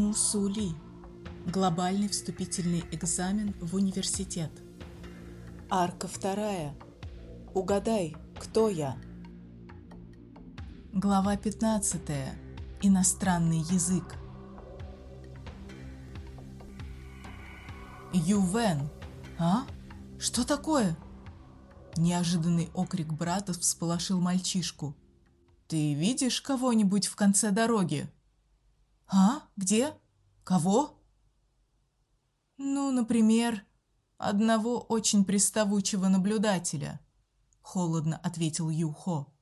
Мусули. Глобальный вступительный экзамен в университет. Арка вторая. Угадай, кто я? Глава 15. Иностранный язык. Ювен. А? Что такое? Неожиданный окрик брата всполошил мальчишку. Ты видишь кого-нибудь в конце дороги? А? Где? Кого? Ну, например, одного очень приставучего наблюдателя, холодно ответил Юхо.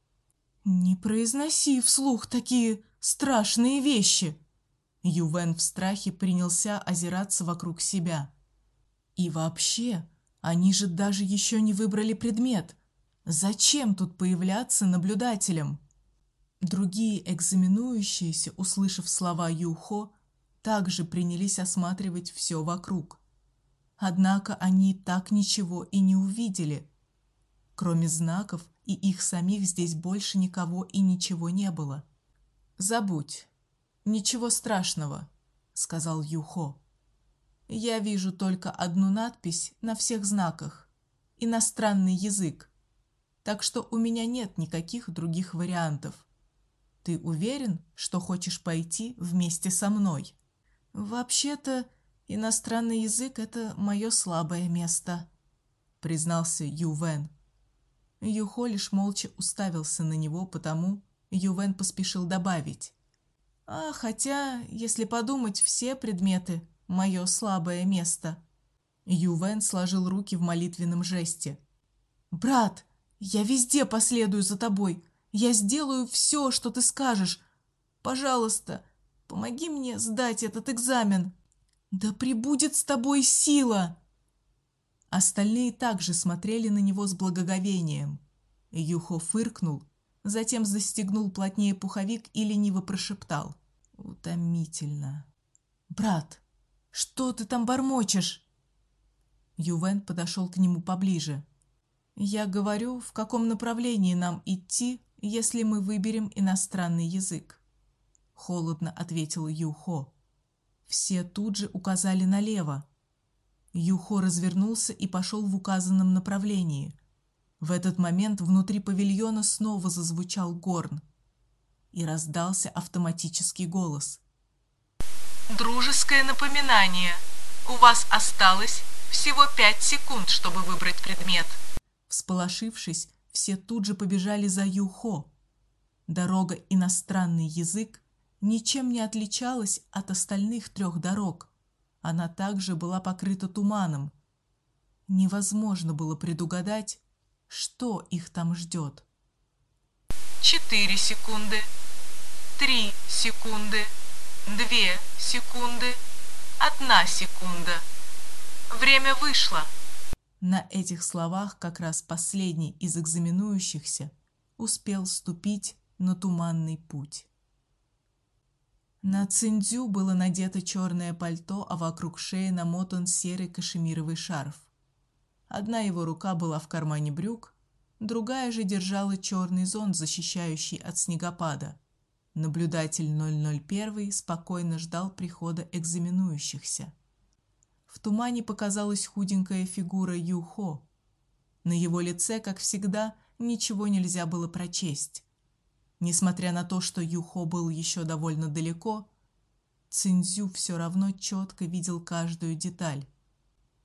Не произноси вслух такие страшные вещи. Ювен в страхе принялся озираться вокруг себя. И вообще, они же даже еще не выбрали предмет. Зачем тут появляться наблюдателем? Другие экзаменующиеся, услышав слова Юхо, также принялись осматривать все вокруг. Однако они так ничего и не увидели. Кроме знаков и их самих здесь больше никого и ничего не было. Забудь. Ничего страшного, сказал Юхо. Я вижу только одну надпись на всех знаках. Иностранный язык. Так что у меня нет никаких других вариантов. Ты уверен, что хочешь пойти вместе со мной? Вообще-то, иностранный язык это мое слабое место, признался Ювен. Юхо лишь молча уставился на него, потому Ювен поспешил добавить: "А хотя, если подумать, все предметы мое слабое место". Ювен сложил руки в молитвенном жесте. "Брат, я везде последую за тобой. Я сделаю все, что ты скажешь. Пожалуйста, помоги мне сдать этот экзамен. Да пребудет с тобой сила. Остальные также смотрели на него с благоговением. Юхо фыркнул, затем застегнул плотнее пуховик и лениво прошептал: "Утомительно. Брат, что ты там бормочешь?" Ювен подошел к нему поближе. Я говорю, в каком направлении нам идти если мы выберем иностранный язык, холодно ответил Юхо. Все тут же указали налево. Юхо развернулся и пошел в указанном направлении. В этот момент внутри павильона снова зазвучал горн, и раздался автоматический голос. Дружеское напоминание. У вас осталось всего пять секунд, чтобы выбрать предмет. Всполошившись, все тут же побежали за Юхо. Дорога иностранный язык ничем не отличалась от остальных трех дорог. Она также была покрыта туманом. Невозможно было предугадать, что их там ждет. Четыре секунды, три секунды, две секунды, одна секунда. Время вышло. На этих словах как раз последний из экзаменующихся успел ступить на туманный путь. На Циндзю было надето черное пальто, а вокруг шеи намотан серый кашемировый шарф. Одна его рука была в кармане брюк, другая же держала черный зонт, защищающий от снегопада. Наблюдатель 001 спокойно ждал прихода экзаменующихся. В тумане показалась худенькая фигура Юхо. На его лице, как всегда, ничего нельзя было прочесть. Несмотря на то, что Юхо был еще довольно далеко, Цинзю все равно четко видел каждую деталь.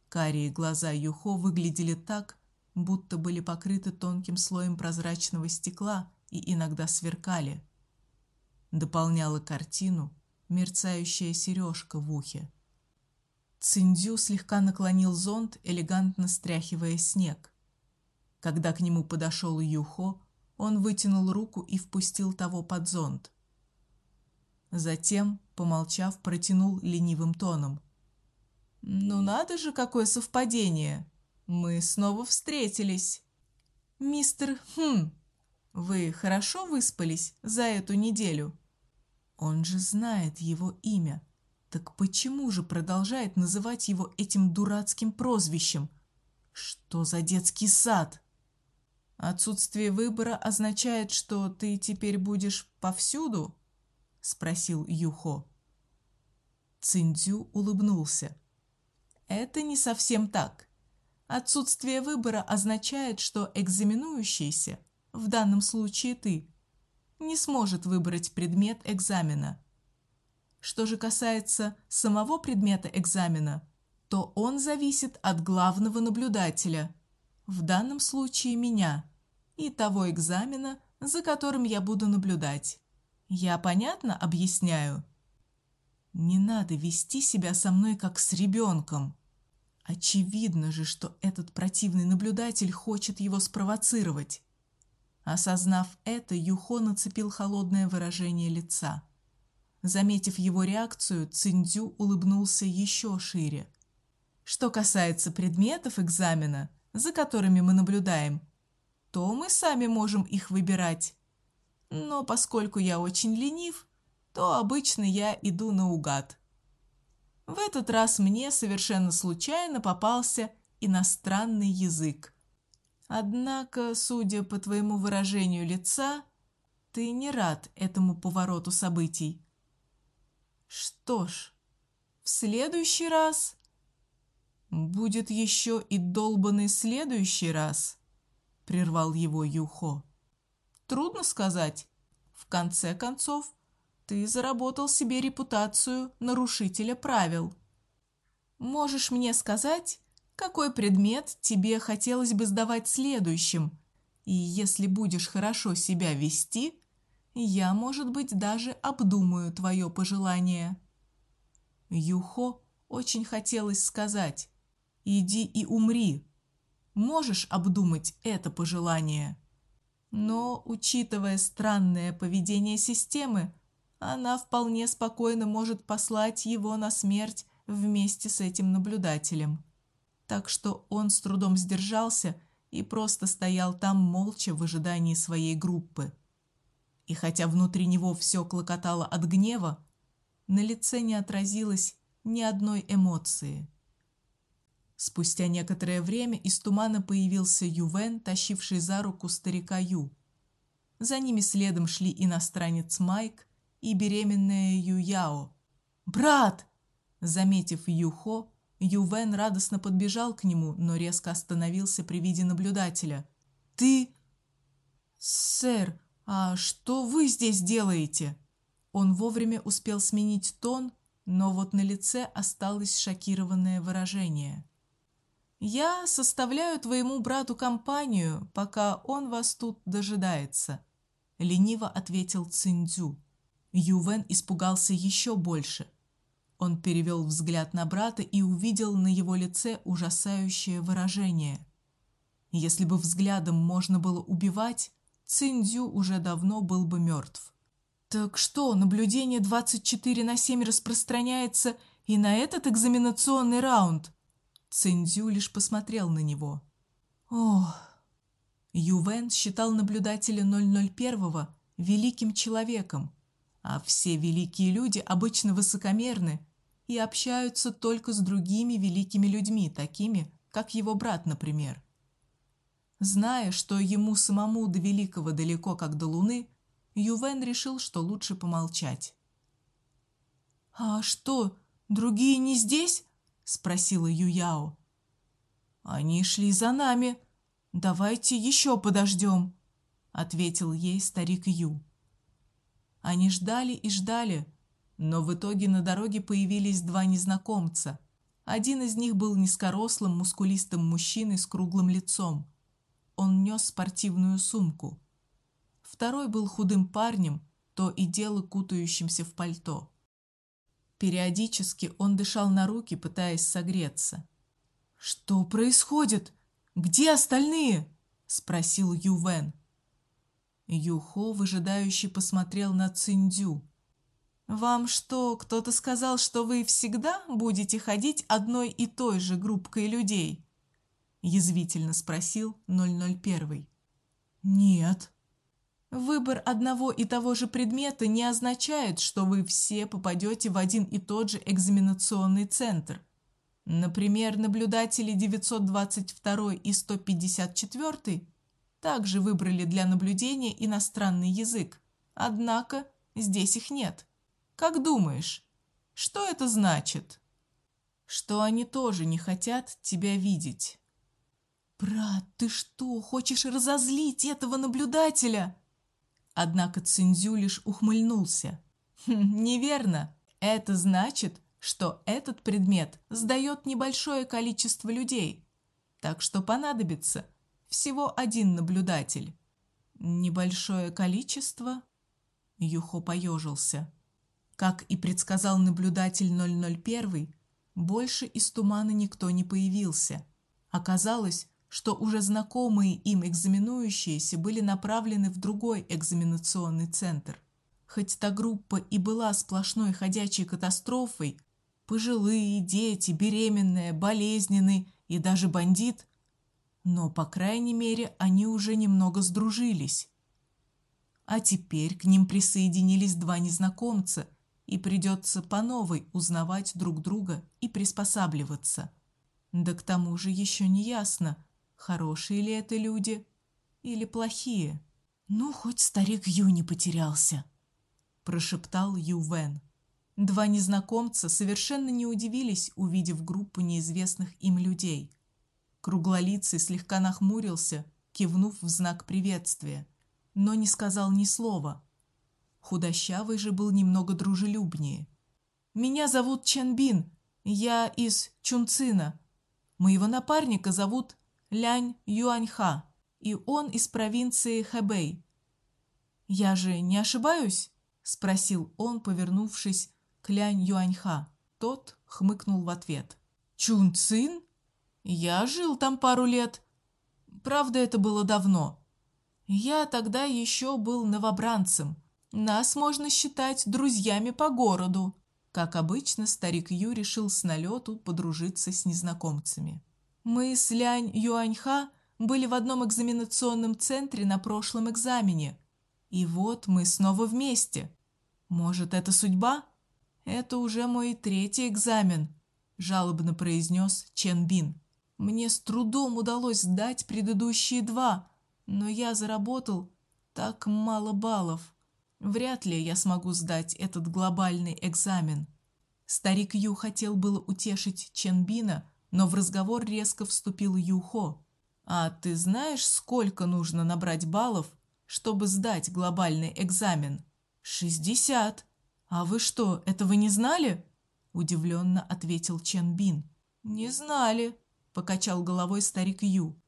Карие глаза Юхо выглядели так, будто были покрыты тонким слоем прозрачного стекла и иногда сверкали. Дополняла картину мерцающая сережка в ухе. Циндзю слегка наклонил зонт, элегантно стряхивая снег. Когда к нему подошел Юхо, он вытянул руку и впустил того под зонт. Затем, помолчав, протянул ленивым тоном: "Ну надо же, какое совпадение. Мы снова встретились. Мистер Хм, вы хорошо выспались за эту неделю? Он же знает его имя. Так почему же продолжает называть его этим дурацким прозвищем? Что за детский сад? Отсутствие выбора означает, что ты теперь будешь повсюду? спросил Юхо. Циндзю улыбнулся. Это не совсем так. Отсутствие выбора означает, что экзаменующийся, в данном случае ты, не сможет выбрать предмет экзамена. Что же касается самого предмета экзамена, то он зависит от главного наблюдателя, в данном случае меня, и того экзамена, за которым я буду наблюдать. Я понятно объясняю? Не надо вести себя со мной как с ребенком. Очевидно же, что этот противный наблюдатель хочет его спровоцировать. Осознав это, Юхо нацепил холодное выражение лица. Заметив его реакцию, Циндзю улыбнулся еще шире. Что касается предметов экзамена, за которыми мы наблюдаем, то мы сами можем их выбирать. Но поскольку я очень ленив, то обычно я иду наугад. В этот раз мне совершенно случайно попался иностранный язык. Однако, судя по твоему выражению лица, ты не рад этому повороту событий. Что ж, в следующий раз будет еще и долбанный следующий раз, прервал его Юхо. Трудно сказать. В конце концов, ты заработал себе репутацию нарушителя правил. Можешь мне сказать, какой предмет тебе хотелось бы сдавать следующим? И если будешь хорошо себя вести, я, может быть, даже обдумаю твое пожелание. Юхо очень хотелось сказать: "Иди и умри". Можешь обдумать это пожелание? Но, учитывая странное поведение системы, она вполне спокойно может послать его на смерть вместе с этим наблюдателем. Так что он с трудом сдержался и просто стоял там молча в ожидании своей группы. И хотя внутри него все клокотало от гнева, на лице не отразилось ни одной эмоции. Спустя некоторое время из тумана появился Ювен, тащивший за руку старика Ю. За ними следом шли иностранец Майк и беременная Юяо. «Брат!» Заметив Юхо, Ювен радостно подбежал к нему, но резко остановился при виде наблюдателя. «Ты...» «Сэр, а что вы здесь делаете?» Он вовремя успел сменить тон, но вот на лице осталось шокированное выражение. «Я составляю твоему брату компанию, пока он вас тут дожидается», — лениво ответил Циндзю. Ювен испугался еще больше. Он перевел взгляд на брата и увидел на его лице ужасающее выражение. Если бы взглядом можно было убивать, Циндзю уже давно был бы мертв. Так что, наблюдение 24 на 7 распространяется и на этот экзаменационный раунд? Циндзю лишь посмотрел на него. Ох. Ювен считал наблюдателя 001 великим человеком, а все великие люди обычно высокомерны и общаются только с другими великими людьми, такими, как его брат, например. Зная, что ему самому до великого далеко, как до луны, Ювен решил, что лучше помолчать. А что, другие не здесь? спросила Юяо. Они шли за нами. Давайте еще подождем», — ответил ей старик Ю. Они ждали и ждали, но в итоге на дороге появились два незнакомца. Один из них был низкорослым, мускулистым мужчиной с круглым лицом. Он нес спортивную сумку. Второй был худым парнем, то и дело кутающимся в пальто. Периодически он дышал на руки, пытаясь согреться. Что происходит? Где остальные? спросил Ювен. Юхо выжидающе посмотрел на Циндю. Вам что, кто-то сказал, что вы всегда будете ходить одной и той же группкой людей? Язвительно спросил 001. Нет. Выбор одного и того же предмета не означает, что вы все попадете в один и тот же экзаменационный центр. Например, наблюдатели 922 и 154 также выбрали для наблюдения иностранный язык. Однако здесь их нет. Как думаешь, Что это значит? Что они тоже не хотят тебя видеть. Брат, ты что, хочешь разозлить этого наблюдателя? Однако Цинзю лишь ухмыльнулся. Хм, неверно. Это значит, что этот предмет сдает небольшое количество людей, так что понадобится всего один наблюдатель. Небольшое количество? Юхо поежился. Как и предсказал наблюдатель 001, больше из тумана никто не появился. Оказалось, что уже знакомые им экзаменующиеся были направлены в другой экзаменационный центр. Хоть та группа и была сплошной ходячей катастрофой, пожилые, дети, беременные, болезненные и даже бандит, но, по крайней мере, они уже немного сдружились. А теперь к ним присоединились два незнакомца, и придется по новой узнавать друг друга и приспосабливаться. Да к тому же еще не ясно, хорошие ли это люди или плохие. Ну, хоть старик Ю не потерялся, прошептал Ю Вен. Два незнакомца совершенно не удивились, увидев группу неизвестных им людей. Круглолицый слегка нахмурился, кивнув в знак приветствия, но не сказал ни слова. Худощавый же был немного дружелюбнее. Меня зовут Чен Бин, я из Чунцина. Моего напарника зовут Лянь Юаньха, и он из провинции Хэбэй. Я же не ошибаюсь? спросил он, повернувшись к Лянь Юаньха. Тот хмыкнул в ответ. Чунцин? Я жил там пару лет. Правда, это было давно. Я тогда еще был новобранцем. Нас можно считать друзьями по городу. Как обычно, старик Ю решил с налету подружиться с незнакомцами. Мы с Лянь Юаньха были в одном экзаменационном центре на прошлом экзамене. И вот мы снова вместе. Может, это судьба? Это уже мой третий экзамен, жалобно произнес Чен Бин. Мне с трудом удалось сдать предыдущие два, но я заработал так мало баллов. Вряд ли я смогу сдать этот глобальный экзамен. Старик Ю хотел было утешить Чен Бина, но в разговор резко вступил Юхо. А ты знаешь, сколько нужно набрать баллов, чтобы сдать глобальный экзамен? «Шестьдесят. А вы что, этого не знали?» удивленно ответил Чен Бин. Не знали, покачал головой старик Ю.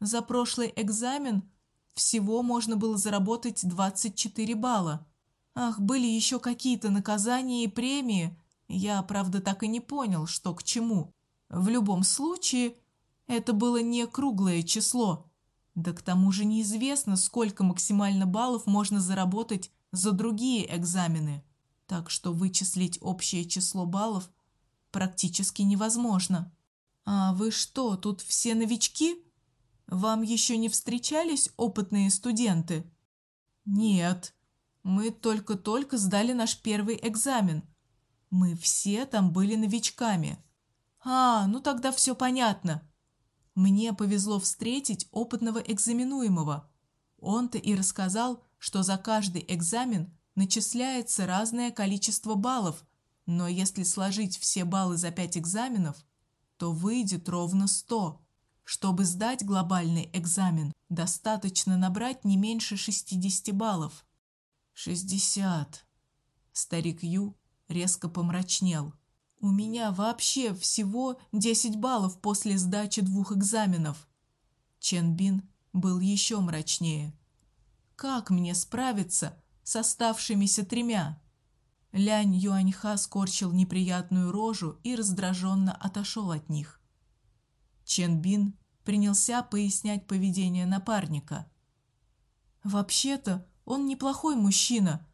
За прошлый экзамен всего можно было заработать 24 балла. Ах, были еще какие-то наказания и премии. Я, правда, так и не понял, что к чему. В любом случае, это было не круглое число. Да к тому же неизвестно, сколько максимально баллов можно заработать за другие экзамены. Так что вычислить общее число баллов практически невозможно. А вы что, тут все новички? Вам еще не встречались опытные студенты? Нет. Мы только-только сдали наш первый экзамен. Мы все там были новичками. А, ну тогда все понятно. Мне повезло встретить опытного экзаменуемого. Он-то и рассказал, что за каждый экзамен начисляется разное количество баллов, но если сложить все баллы за пять экзаменов, то выйдет ровно 100. Чтобы сдать глобальный экзамен, достаточно набрать не меньше 60 баллов. 60. Старик Ю резко помрачнел. У меня вообще всего 10 баллов после сдачи двух экзаменов. Чен Бин был еще мрачнее. Как мне справиться с оставшимися тремя? Лянь Юаньха скорчил неприятную рожу и раздраженно отошел от них. Чен Бин принялся пояснять поведение напарника. Вообще-то, он неплохой мужчина.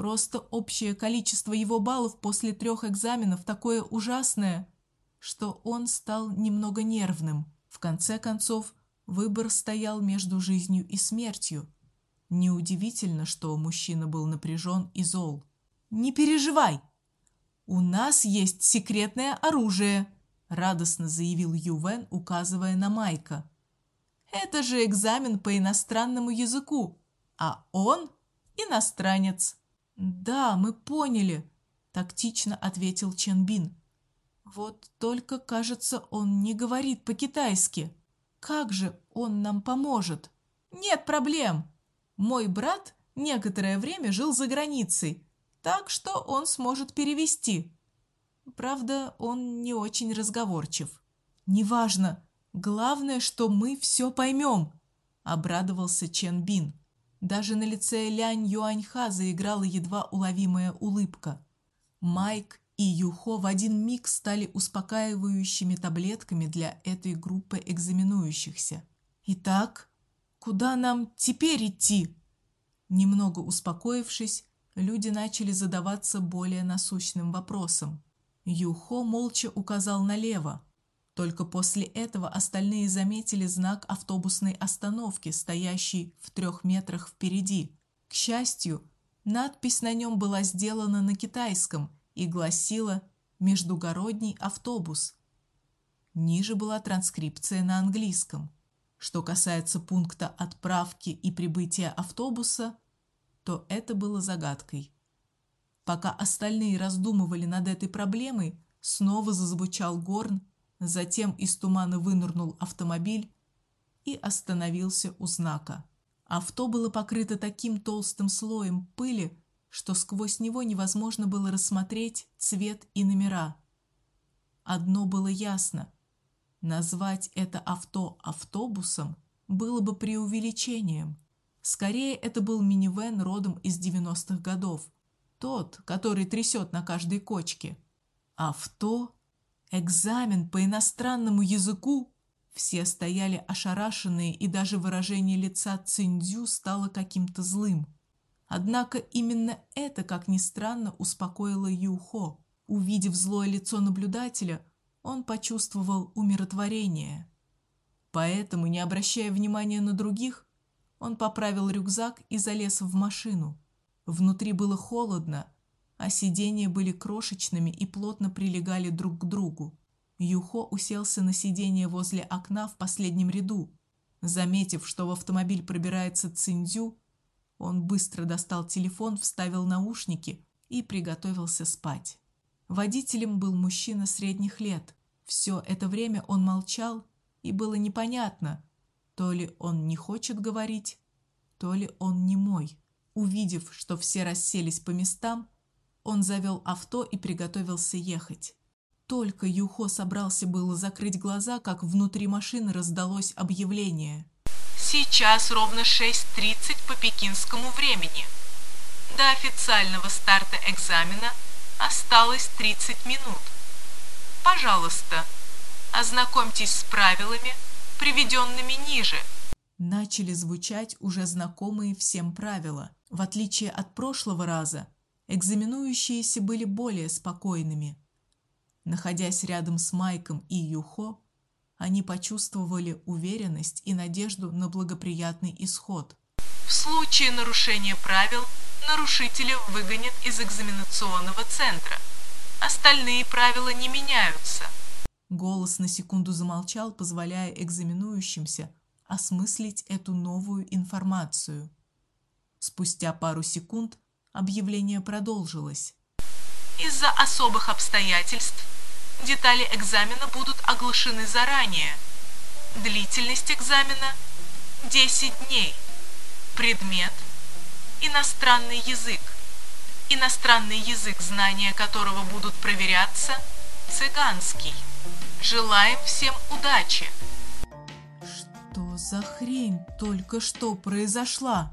Просто общее количество его баллов после трех экзаменов такое ужасное, что он стал немного нервным. В конце концов, выбор стоял между жизнью и смертью. Неудивительно, что мужчина был напряжен и зол. Не переживай. У нас есть секретное оружие, радостно заявил Ювен, указывая на Майка. Это же экзамен по иностранному языку, а он иностранец. Да, мы поняли. тактично ответил Чен Бин. Вот только, кажется, он не говорит по-китайски. Как же он нам поможет? Нет проблем. Мой брат некоторое время жил за границей, так что он сможет перевести. Правда, он не очень разговорчив. Неважно, главное, что мы все поймем, обрадовался Чен Бин. Даже на лице Лянь Юаньха заиграла едва уловимая улыбка. Майк и Юхо в один миг стали успокаивающими таблетками для этой группы экзаменующихся. Итак, куда нам теперь идти? Немного успокоившись, люди начали задаваться более насущным вопросом. Юхо молча указал налево. Только после этого остальные заметили знак автобусной остановки, стоящий в трех метрах впереди. К счастью, надпись на нем была сделана на китайском и гласила «Междугородний автобус». Ниже была транскрипция на английском. Что касается пункта отправки и прибытия автобуса, то это было загадкой. Пока остальные раздумывали над этой проблемой, снова зазвучал горн, затем из тумана вынырнул автомобиль и остановился у знака. Авто было покрыто таким толстым слоем пыли, что сквозь него невозможно было рассмотреть цвет и номера. Одно было ясно: назвать это авто автобусом было бы преувеличением. Скорее, это был минивэн родом из 90-х годов – тот, который трясет на каждой кочке. Авто, экзамен по иностранному языку. Все стояли ошарашенные, и даже выражение лица Циндзю стало каким-то злым. Однако именно это, как ни странно, успокоило Юхо. Увидев злое лицо наблюдателя, он почувствовал умиротворение. Поэтому, не обращая внимания на других, он поправил рюкзак и залез в машину. Внутри было холодно, а сиденья были крошечными и плотно прилегали друг к другу. Юхо уселся на сиденье возле окна в последнем ряду. Заметив, что в автомобиль пробирается Циндзю, он быстро достал телефон, вставил наушники и приготовился спать. Водителем был мужчина средних лет. Все это время он молчал, и было непонятно, то ли он не хочет говорить, то ли он не мой. Увидев, что все расселись по местам, он завел авто и приготовился ехать. Только Юхо собрался было закрыть глаза, как внутри машины раздалось объявление. Сейчас ровно 6.30 по пекинскому времени. До официального старта экзамена осталось 30 минут. Пожалуйста, ознакомьтесь с правилами, приведенными ниже. Начали звучать уже знакомые всем правила – в отличие от прошлого раза, экзаменующиеся были более спокойными. Находясь рядом с Майком и Юхо, они почувствовали уверенность и надежду на благоприятный исход. В случае нарушения правил нарушителя выгонят из экзаменационного центра. Остальные правила не меняются. Голос на секунду замолчал, позволяя экзаменующимся осмыслить эту новую информацию. Спустя пару секунд объявление продолжилось. Из-за особых обстоятельств детали экзамена будут оглашены заранее. Длительность экзамена 10 дней. Предмет иностранный язык. Иностранный язык, знания которого будут проверяться цыганский. Желаем всем удачи. Что за хрень только что произошла?